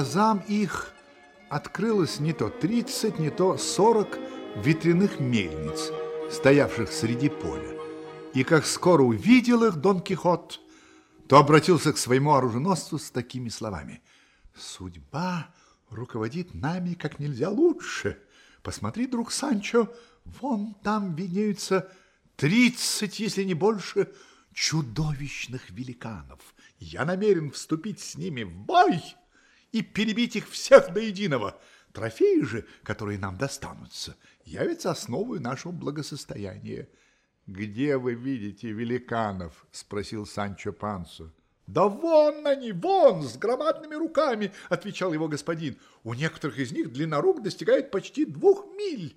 глазам их открылось не то тридцать, не то сорок ветряных мельниц, стоявших среди поля. И как скоро увидел их Дон Кихот, то обратился к своему оруженосцу с такими словами. «Судьба руководит нами как нельзя лучше. Посмотри, друг Санчо, вон там виднеются тридцать, если не больше, чудовищных великанов. Я намерен вступить с ними в бой и перебить их всех до единого. Трофеи же, которые нам достанутся, явятся основой нашего благосостояния. «Где вы видите великанов?» – спросил Санчо Пансо. «Да вон они, вон, с громадными руками!» – отвечал его господин. «У некоторых из них длина рук достигает почти двух миль».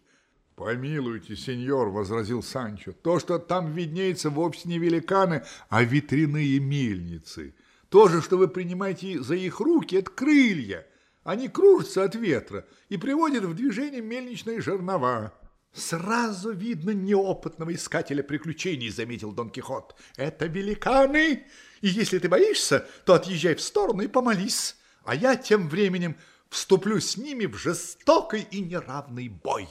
«Помилуйте, сеньор», — возразил Санчо, — «то, что там виднеется, вовсе не великаны, а ветряные мельницы. То же, что вы принимаете за их руки, это крылья. Они кружатся от ветра и приводят в движение мельничные жернова». «Сразу видно неопытного искателя приключений», — заметил Дон Кихот. «Это великаны, и если ты боишься, то отъезжай в сторону и помолись, а я тем временем вступлю с ними в жестокий и неравный бой».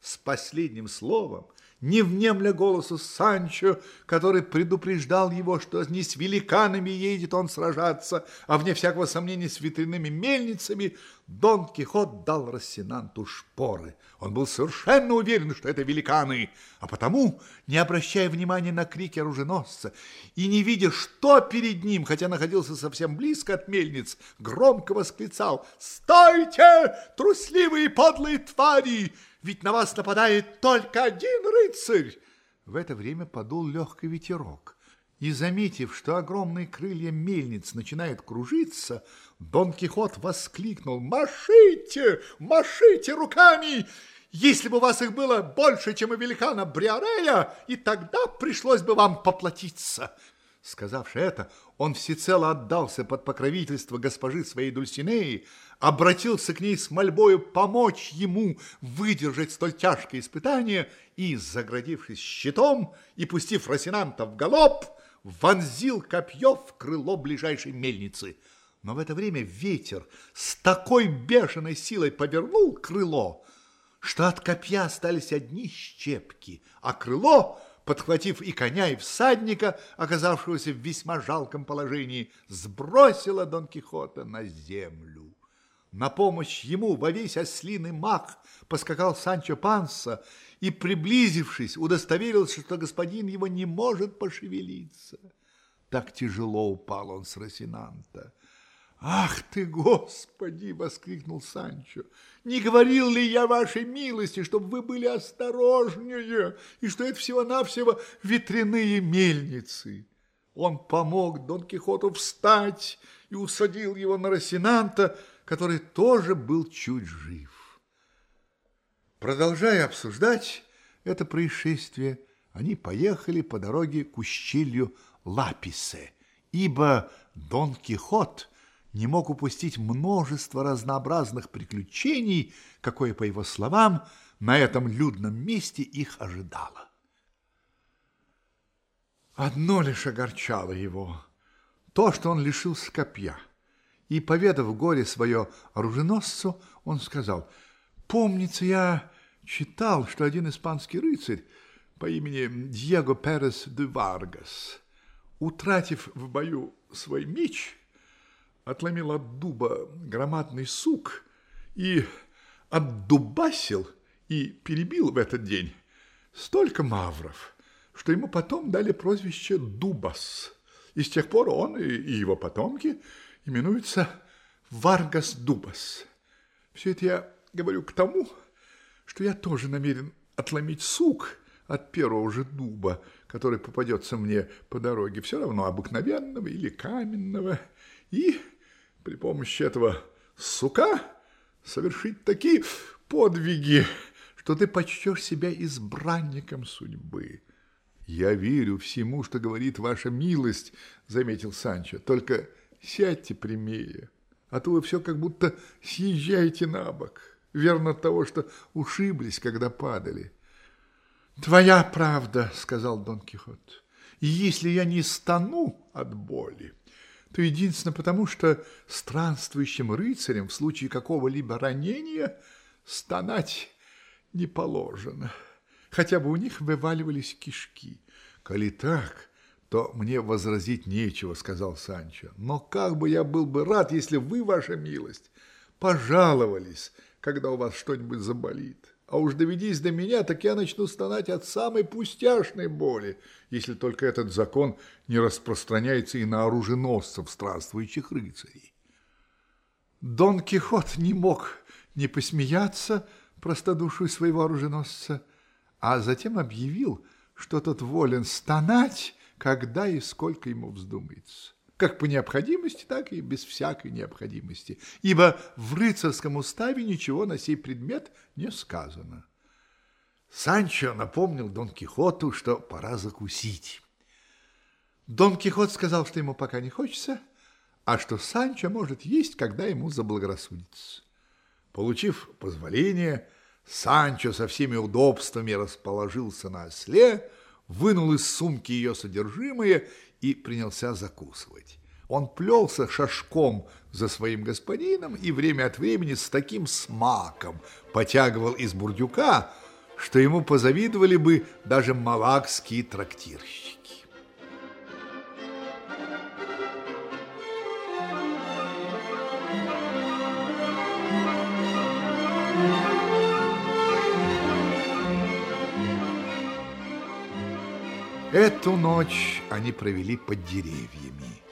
С последним словом, не внемля голосу Санчо, который предупреждал его, что не с великанами едет он сражаться, а вне всякого сомнения с ветряными мельницами, Дон Кихот дал Рассенанту шпоры. Он был совершенно уверен, что это великаны, а потому, не обращая внимания на крики оруженосца и не видя, что перед ним, хотя находился совсем близко от мельниц, громко восклицал «Стойте, трусливые подлые твари! Ведь на вас нападает только один рыцарь!» В это время подул легкий ветерок, и, заметив, что огромные крылья мельниц начинают кружиться, Дон Кихот воскликнул «Машите! Машите руками! Если бы у вас их было больше, чем у великана Бриарея, и тогда пришлось бы вам поплатиться!» Сказавши это, он всецело отдался под покровительство госпожи своей Дульсинеи, обратился к ней с мольбою помочь ему выдержать столь тяжкое испытание и, заградившись щитом и пустив Росинанта в галоп, вонзил копье в крыло ближайшей мельницы. Но в это время ветер с такой бешеной силой повернул крыло, что от копья остались одни щепки, а крыло – подхватив и коня, и всадника, оказавшегося в весьма жалком положении, сбросила Дон Кихота на землю. На помощь ему во весь ослиный мах поскакал Санчо Панса и, приблизившись, удостоверился, что господин его не может пошевелиться. Так тяжело упал он с Росинанта. «Ах ты, Господи!» — воскликнул Санчо. «Не говорил ли я вашей милости, чтобы вы были осторожнее, и что это всего-навсего ветряные мельницы?» Он помог Дон Кихоту встать и усадил его на Росинанта, который тоже был чуть жив. Продолжая обсуждать это происшествие, они поехали по дороге к ущелью Лаписе, ибо Дон Кихот – не мог упустить множество разнообразных приключений, какое, по его словам, на этом людном месте их ожидало. Одно лишь огорчало его – то, что он лишился копья. И, поведав горе свое оруженосцу, он сказал, «Помнится, я читал, что один испанский рыцарь по имени Диего Перес де Варгас, утратив в бою свой меч – отломил от дуба громадный сук и отдубасил и перебил в этот день столько мавров, что ему потом дали прозвище Дубас. И с тех пор он и, его потомки именуются Варгас Дубас. Все это я говорю к тому, что я тоже намерен отломить сук от первого же дуба, который попадется мне по дороге, все равно обыкновенного или каменного, и при помощи этого сука совершить такие подвиги, что ты почтешь себя избранником судьбы. Я верю всему, что говорит ваша милость, заметил Санчо. Только сядьте прямее, а то вы все как будто съезжаете на бок. Верно от того, что ушиблись, когда падали. Твоя правда, сказал Дон Кихот. Если я не стану от боли, то единственно потому, что странствующим рыцарям в случае какого-либо ранения стонать не положено. Хотя бы у них вываливались кишки. Коли так, то мне возразить нечего, сказал Санчо. Но как бы я был бы рад, если вы, ваша милость, пожаловались, когда у вас что-нибудь заболит. А уж доведись до меня, так я начну стонать от самой пустяшной боли, если только этот закон не распространяется и на оруженосцев странствующих рыцарей. Дон Кихот не мог не посмеяться простодушию своего оруженосца, а затем объявил, что тот волен стонать, когда и сколько ему вздумается как по необходимости, так и без всякой необходимости, ибо в рыцарском уставе ничего на сей предмет не сказано. Санчо напомнил Дон Кихоту, что пора закусить. Дон Кихот сказал, что ему пока не хочется, а что Санчо может есть, когда ему заблагорассудится. Получив позволение, Санчо со всеми удобствами расположился на осле, вынул из сумки ее содержимое и принялся закусывать. Он плелся шашком за своим господином и время от времени с таким смаком потягивал из бурдюка, что ему позавидовали бы даже малакские трактирщики. Эту ночь они провели под деревьями.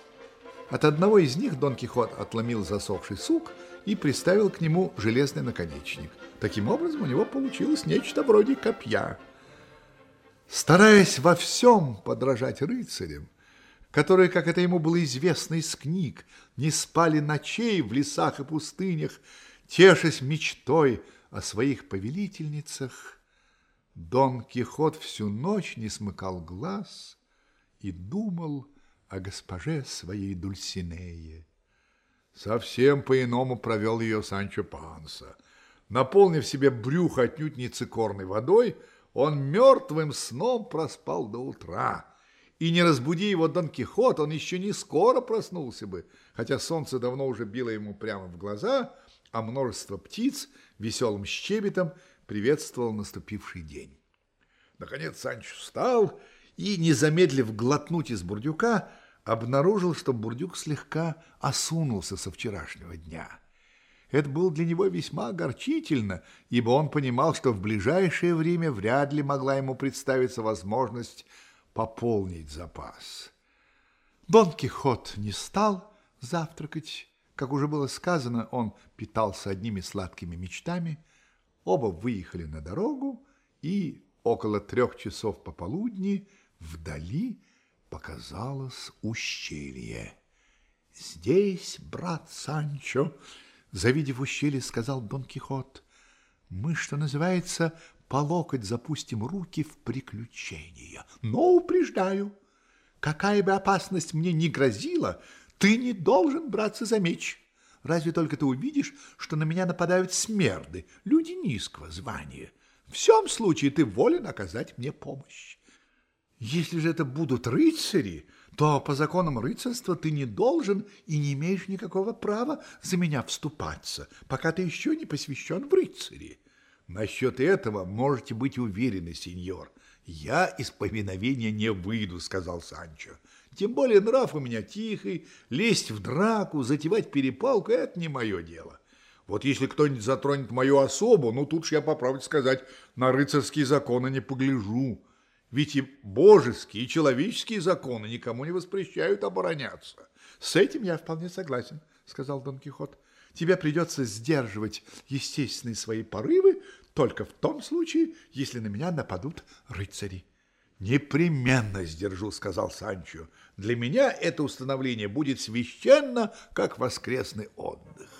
От одного из них Дон Кихот отломил засохший сук и приставил к нему железный наконечник. Таким образом, у него получилось нечто вроде копья. Стараясь во всем подражать рыцарям, которые, как это ему было известно из книг, не спали ночей в лесах и пустынях, тешась мечтой о своих повелительницах, Дон Кихот всю ночь не смыкал глаз и думал о госпоже своей Дульсинее. Совсем по-иному провел ее Санчо Панса. Наполнив себе брюхо отнюдь не цикорной водой, он мертвым сном проспал до утра. И не разбуди его Дон Кихот, он еще не скоро проснулся бы, хотя солнце давно уже било ему прямо в глаза, а множество птиц веселым щебетом приветствовал наступивший день. Наконец Санч встал и, не замедлив глотнуть из бурдюка, обнаружил, что бурдюк слегка осунулся со вчерашнего дня. Это было для него весьма огорчительно, ибо он понимал, что в ближайшее время вряд ли могла ему представиться возможность пополнить запас. Дон Кихот не стал завтракать. Как уже было сказано, он питался одними сладкими мечтами – Оба выехали на дорогу, и около трех часов пополудни вдали показалось ущелье. «Здесь, брат Санчо», — завидев ущелье, сказал Дон Кихот, «мы, что называется, по локоть запустим руки в приключения. Но упреждаю, какая бы опасность мне ни грозила, ты не должен браться за меч». Разве только ты увидишь, что на меня нападают смерды, люди низкого звания. В всем случае ты волен оказать мне помощь. Если же это будут рыцари, то по законам рыцарства ты не должен и не имеешь никакого права за меня вступаться, пока ты еще не посвящен в рыцари. Насчет этого можете быть уверены, сеньор. Я из повиновения не выйду, сказал Санчо. Тем более нрав у меня тихий, лезть в драку, затевать перепалку – это не мое дело. Вот если кто-нибудь затронет мою особу, ну тут ж я, по правде сказать, на рыцарские законы не погляжу. Ведь и божеские, и человеческие законы никому не воспрещают обороняться. С этим я вполне согласен, сказал Дон Кихот. Тебе придется сдерживать естественные свои порывы только в том случае, если на меня нападут рыцари. «Непременно сдержу», — сказал Санчо. «Для меня это установление будет священно, как воскресный отдых».